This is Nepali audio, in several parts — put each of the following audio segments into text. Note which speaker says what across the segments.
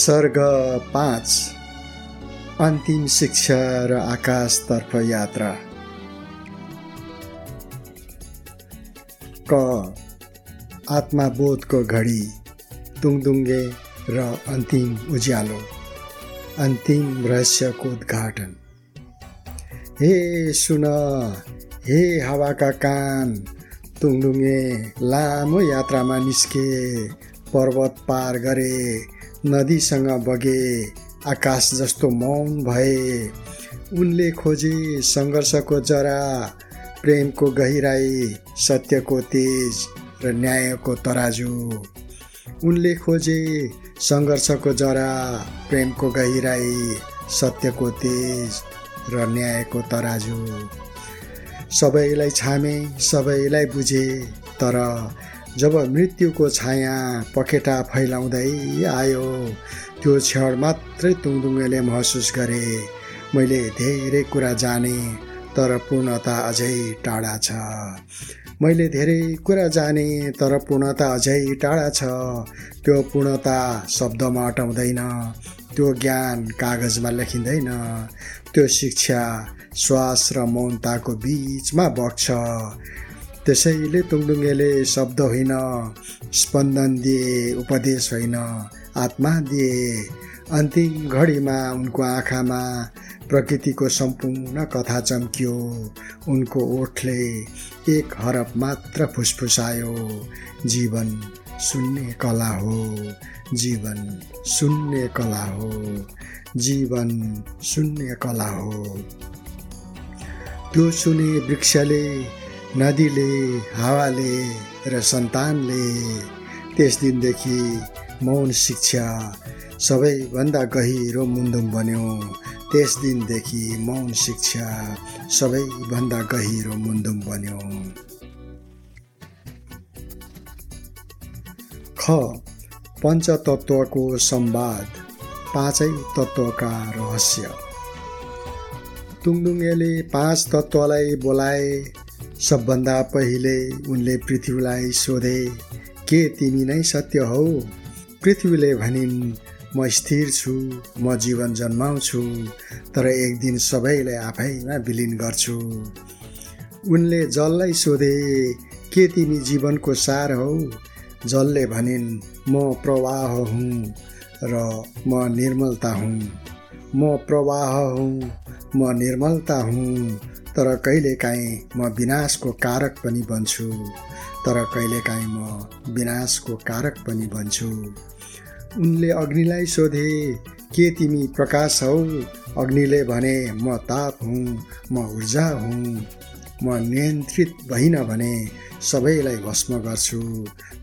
Speaker 1: सर्ग पाँच अन्तिम शिक्षा र आकाशतर्फ यात्रा। क आत्माबोधको घडी तुङदुङ्गे र अन्तिम उज्यालो अन्तिम रहस्यको उद्घाटन। हे सुन हे हावाका कान तुङदुङ्गे लामो यात्रामा निस्के पर्वत पार गरे नदीसँग बगे आकाश जस्तो मौन भए। उनले खोजे सङ्घर्षको जरा प्रेमको गहिराई सत्यको तेज र न्यायको तराजु। उनले खोजे सङ्घर्षको जरा प्रेमको गहिराई सत्यको तेज र न्यायको तराजु। सबैलाई छामे सबैलाई बुझे तर जब मृत्युको छाया पखेटा फैलाउँदै आयो त्यो क्षण मात्रै तुङदुङ्गेले महसुस गरे। मैले धेरै कुरा जाने तर पूर्णता अझै टाढा छ। मैले धेरै कुरा जाने तर पूर्णता अझै टाढा छ। त्यो पूर्णता शब्दमा अटाउँदैन त्यो ज्ञान कागजमा लेखिँदैन। त्यो शिक्षा श्वास र मौनताको बिचमा बग्छ। त्यसैले तुङदुङ्गेले शब्द होइन स्पन्दन दिए उपदेश होइन आत्मा दिए। अन्तिम घडीमा उनको आँखामा प्रकृतिको सम्पूर्ण कथा चम्कियो। उनको ओठले एक हरफ मात्र फुसफुसायो। जीवन सुन्ने कला हो जीवन सुन्ने कला हो जीवन सुन्ने कला हो। त्यो सुने वृक्षले नदीले हावाले र सन्तानले त्यस दिनदेखि मौन शिक्षा सबैभन्दा गहिरो मुन्दुम बन्यो। त्यस दिनदेखि मौन शिक्षा सबैभन्दा गहिरो मुन्दुम बन्यो। ख पञ्चतत्त्वको संवाद पाँचै तत्त्वका रहस्य। तुङदुङ्गेले पाँच तत्त्वलाई बोलाए। सबभन्दा पहिले उनले पृथ्वीलाई सोधे के तिमी नै सत्य हौ? पृथ्वीले भनिन् म स्थिर छु म जीवन जन्माउँछु तर एक दिन सबैलाई आफैमा विलिन गर्छु। उनले जललाई सोधे के तिमी जीवनको सार हौ? जलले भनिन् म प्रवाह हुँ र म निर्मलता हुँ। म प्रवाह हुँ म निर्मलता हुँ तर कहिलेकाहीँ म विनाशको कारक पनि बन्छु। तर कहिलेकाहीँ म विनाशको कारक पनि बन्छु। उनले अग्निलाई सोधे के तिमी प्रकाश हौ? अग्निले भने म ताप हुँ म ऊर्जा हुँ म नियन्त्रित भइन भने सबैलाई भस्म गर्छु।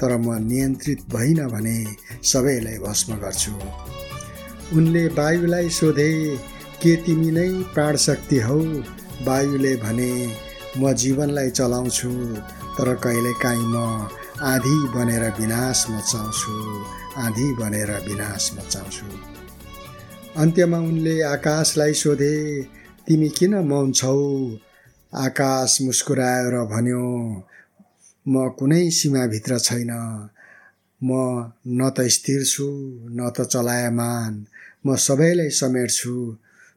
Speaker 1: तर म नियन्त्रित भइन भने सबैलाई भस्म गर्छु। उनले वायुलाई सोधे के तिमी नै प्राणशक्ति हौ? वायुले भने म जीवनलाई चलाउँछु तर कहिलेकाहीँ म आधी बनेर विनाश मचाउँछु आधी बनेर विनाश मचाउँछु अन्त्यमा उनले आकाशलाई सोधे तिमी किन मौन छौ आकाश मुस्कुराएर भन्यो म कुनै सीमाभित्र छैन। म न त स्थिर छु न त चलायमान। म सबैलाई समेट्छु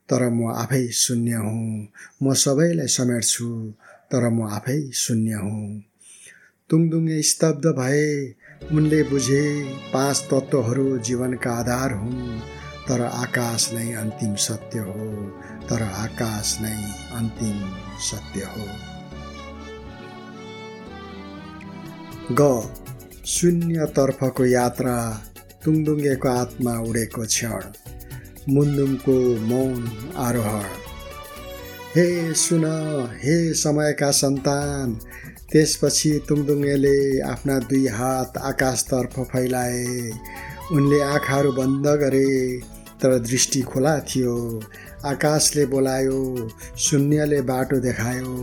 Speaker 1: तर म आफै शून्य हुँ। म सबैलाई समेट्छु तर म आफै शून्य हुँ। तुङदुङ्गे स्तब्ध भए उनले बुझे पाँच तत्त्वहरू जीवनका आधार हुन्। तर आकाश नै अन्तिम सत्य हो। तर आकाश नै अन्तिम सत्य हो। ग। शून्यतर्फको यात्रा तुङदुङ्गेको आत्मा उडेको क्षण। मुन्दुमको मौन आरोहण। हे सुन हे समयका सन्तान त्यसपछि तुङदुङ्गेले आफ्ना दुई हात आकाशतर्फ फैलाए। उनले आँखाहरू बन्द गरे तर दृष्टि खोला थियो। आकाशले बोलायो शून्यले बाटो देखायो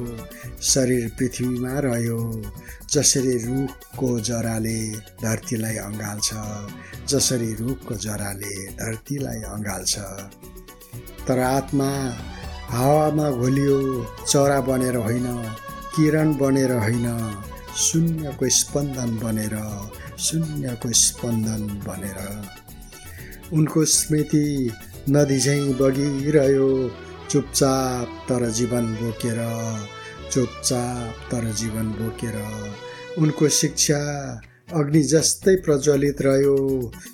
Speaker 1: शरीर पृथ्वीमा रह्यो जसरी रुखको जराले धरतीलाई अँगाल्छ जसरी रुखको जराले धरतीलाई अँगाल्छ। तर आत्मा हावामा घोलियो चरा बनेर होइन किरण बनेर होइन शून्यको स्पन्दन बनेर शून्यको स्पन्दन बनेर। उनको स्मृति नदी झैँ बगिरह्यो। चुपचाप तर जीवन बोकेर चुपचाप तर जीवन बोकेर। उनको शिक्षा अग्नि जस्तै प्रज्वलित रह्यो।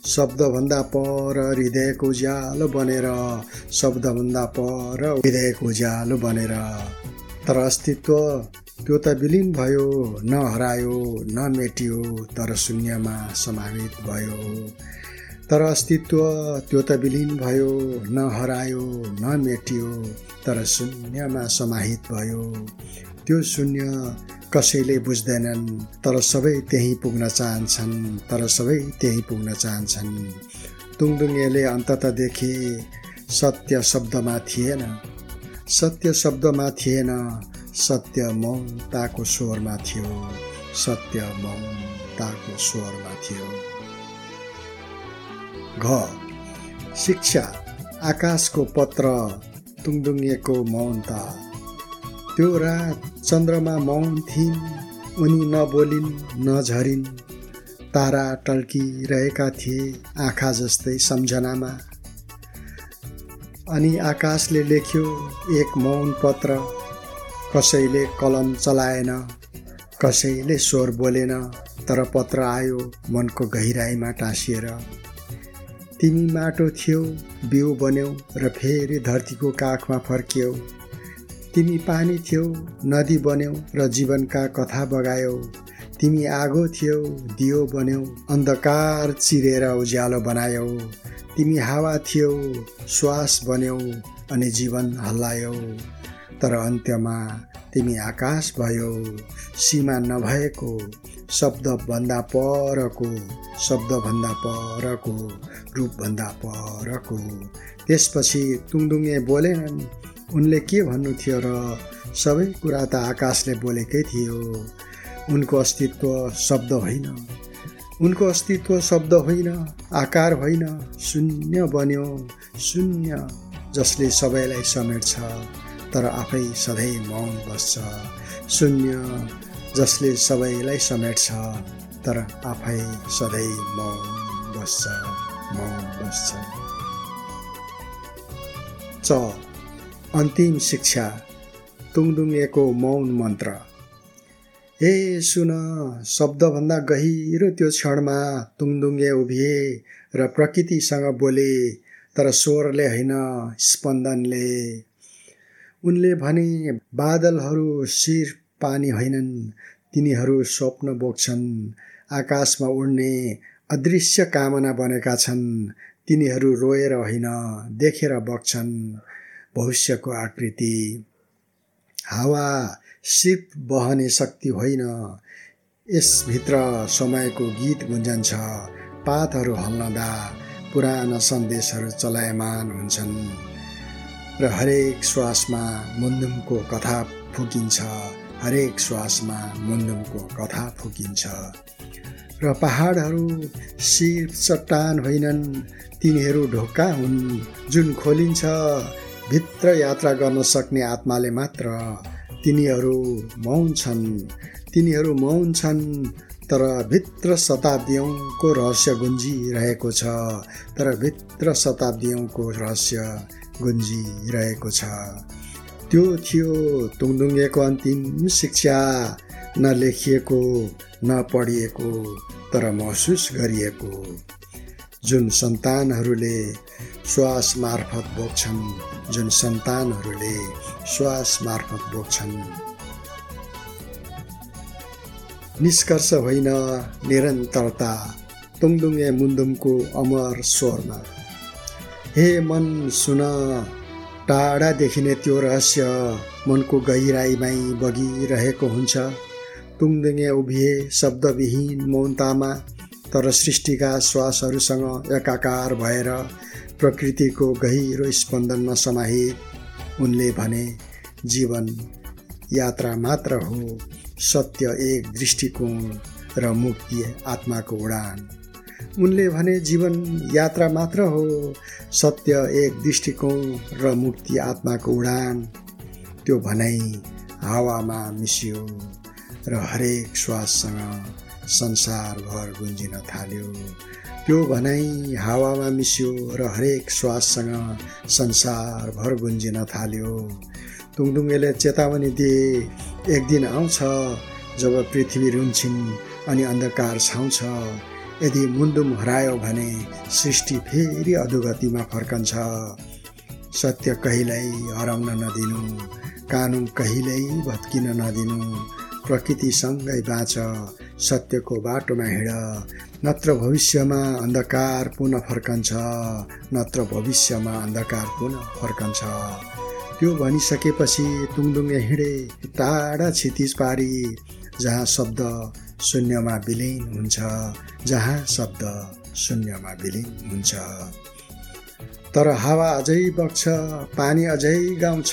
Speaker 1: शब्दभन्दा पर हृदयको उज्यालो बनेर शब्दभन्दा पर हृदयको उज्यालो बनेर। तर अस्तित्व त्यो त विलिन भयो न हरायो न मेटियो तर शून्यमा समाहित भयो। तर अस्तित्व त्यो त विलिन भयो न हरायो न मेटियो तर शून्यमा समाहित भयो। त्यो शून्य कसैले बुझ्दैनन् तर सबै त्यहीँ पुग्न चाहन्छन् तर सबै त्यहीँ पुग्न चाहन्छन्। तुङदुङ्गेले अन्तत देखे सत्य शब्दमा थिएन। सत्य शब्दमा थिएन सत्य मौनताको स्वरमा थियो। सत्य मौनताको स्वरमा थियो। घ शिक्षा आकाशको पत्र तुङदुङ्गेको मौनता। त्यो रात चन्द्रमा मौन थिइन् उनी नबोलिन् नझरिन्। तारा टल्किरहेका थिए आँखा जस्तै सम्झनामा। अनि आकाशले लेख्यो एक मौन पत्र कसैले कलम चलाएन कसैले स्वर बोलेन तर पत्र आयो मनको गहिराइमा टाँसिएर। तिमी माटो थियौ बिउ बन्यौ र फेरि धरतीको काखमा फर्कियौ। तिमी पानी थियौ नदी बन्यौ र जीवनका कथा बगायौ। तिमी आगो थियौ दियो बन्यौ अन्धकार चिरेर उज्यालो बनायौ। तिमी हावा थियौ श्वास बन्यौ अनि जीवन हल्लायौ। तर अन्त्यमा तिमी आकाश भयो सीमा नभएको शब्दभन्दा परको शब्दभन्दा परको रूपभन्दा परको। त्यसपछि तुङदुङ्गे बोलेनन्। उनले के भन्नु थियो र सबै कुरा त आकाशले बोलेकै थियो। उनको अस्तित्व शब्द होइन। उनको अस्तित्व शब्द होइन आकार होइन शून्य बन्यो शून्य जसले सबैलाई समेट्छ। तर आफै सधैँ मौन बस्छ। शून्य जसले सबैलाई समेट्छ तर आफै सधैँ मौन बस्छ मौन बस्छ। च अन्तिम शिक्षा तुङदुङ्गेको मौन मन्त्र। हे सुन शब्दभन्दा गहिरो त्यो क्षणमा तुङदुङ्गे उभिए र प्रकृतिसँग बोले तर स्वरले होइन स्पन्दनले। उनले भने बादलहरू शिर पानी होइनन् तिनीहरू स्वप्न बोक्छन् आकाशमा उड्ने अदृश्य कामना बनेका छन् तिनीहरू रोएर होइन देखेर बग्छन् भविष्यको आकृति। हावा सिप बहने शक्ति होइन यसभित्र समयको गीत गुन्जन्छ पातहरू हल्लँदा पुराना सन्देशहरू चलायमान हुन्छन्। र हरेक श्वासमा मुन्दुमको कथा फुकिन्छ। हरेक श्वासमा मुन्दुमको कथा फुकिन्छ। र पहाडहरू शिर चट्टान होइनन्। तिनीहरू ढोका हुन् जुन खोलिन्छ। भित्र यात्रा गर्न सक्ने आत्माले मात्र तिनीहरू मौन छन्। तिनीहरू मौन छन् तर भित्र शताब्दीौँको रहस्य गुन्जिरहेको छ। तर भित्र शताब्दीौँको रहस्य गुन्जिरहेको छ। त्यो थियो तुङदुङ्गेको अन्तिम शिक्षा। नलेखिएको नपढिएको तर महसुस गरिएको। जुन सन्तानहरूले श्वास मार्फत बोक्छन् जुन सन्तानहरूले श्वास मार्फत बोक्छन् निष्कर्ष होइन निरन्तरता। तुङदुङ्गे मुन्दुमको अमर स्वरमा। हे मन सुन। टाढा देखिने त्यो रहस्य मनको गहिराइमै बगिरहेको हुन्छ। तुङदुङ्गे उभिए शब्दविहीन मौनतामा तर सृष्टिका श्वासहरूसँग एकाकार भएर प्रकृतिको गहिरो स्पन्दनमा समाहित उनले भने जीवन यात्रा मात्र हो सत्य एक दृष्टिकोण र मुक्ति आत्माको उडान। उनले भने जीवन यात्रा मात्र हो सत्य एक दृष्टिकोण र मुक्ति आत्माको उडान। त्यो भनाइ हावामा मिसियो र हरेक श्वाससँग संसारभर गुन्जिन थाल्यो। त्यो भनाइ हावामा मिस्यो र हरेक श्वाससँग संसारभर गुन्जिन थाल्यो। तुङदुङ्गेले चेतावनी दिए एक दिन आउँछ जब पृथ्वी रुन्छिन् अनि अन्धकार छाउँछ। यदि मुन्दुम हरायो भने सृष्टि फेरि अधोगतिमा फर्कन्छ। सत्य कहिल्यै हराउन नदिनु कानुन कहिल्यै भत्किन नदिनु प्रकृतिसँगै बाँच सत्यको बाटोमा हिँड नत्र भविष्यमा अन्धकार पुनः फर्कन्छ नत्र भविष्यमा अन्धकार पुनः फर्कन्छ। त्यो भनिसकेपछि तुङदुङ्गे हिँडे टाढा क्षितिज पारी जहाँ शब्द शून्यमा विलिन हुन्छ जहाँ शब्द शून्यमा विलिन हुन्छ। तर हावा अझै बग्छ पानी अझै गाउँछ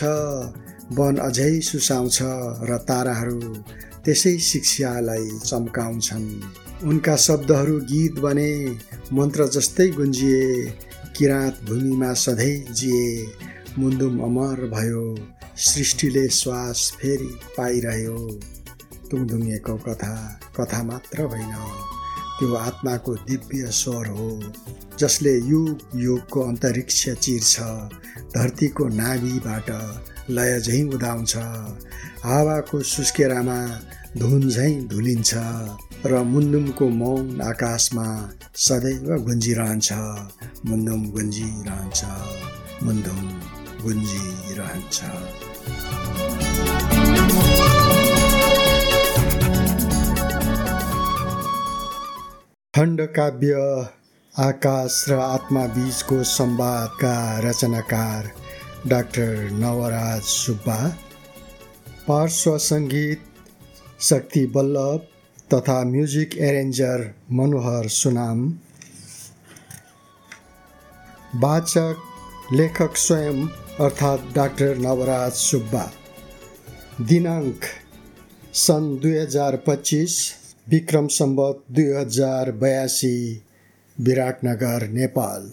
Speaker 1: वन अझै सुसाउँछ र ताराहरू त्यसै शिक्षालाई चम्काउँछन्। उनका शब्दहरू गीत बने मन्त्र जस्तै गुन्जिए किराँत भूमिमा सधैँ जिए मुन्दुम अमर भयो सृष्टिले श्वास फेरि पाइरह्यो। तुङदुङ्गेको कथा कथा मात्र होइन। त्यो आत्माको दिव्य स्वर हो जसले युग युगको अन्तरिक्ष चिर्छ धरतीको नाभिबाट लय झैँ उदाउँछ हावाको सुस्केरामा धुन झैँ धुलिन्छ र मुन्दुमको मौन आकाशमा सदैव गुन्जिरहन्छ मुन्दुम गुन्जिरहन्छ मुन्दुम गुन्जिरहन्छ। खण्डकाव्य आकाश र आत्मा बीचको संवादका रचनाकार डाक्टर नवराज सुब्बा पार्श्व सङ्गीत शक्ति बल्लभ तथा म्युजिक एरेन्जर मनोहर सुनाम वाचक लेखक स्वयं अर्थात् डाक्टर नवराज सुब्बा। दिनाङ्क सन् दुई हजार पच्चिस। विक्रम सम्बत दुई हजार बयासी विराटनगर नेपाल।